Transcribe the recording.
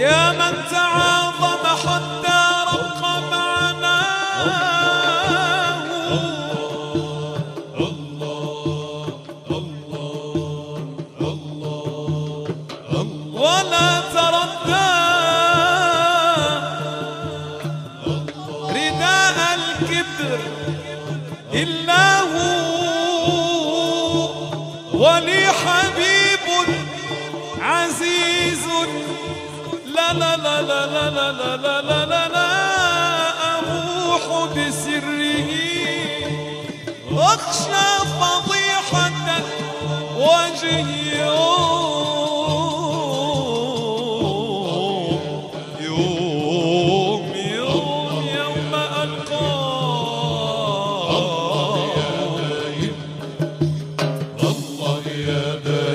يا من تعاظم حتى رق معناه ولا تردى. رداء الكبر إلا هو. ولي حبيب عزيز لا لا لا لا لا لا لا لا لا لا لا أروح بسره أخشى فضيحة وجهي يوم يوم الله يا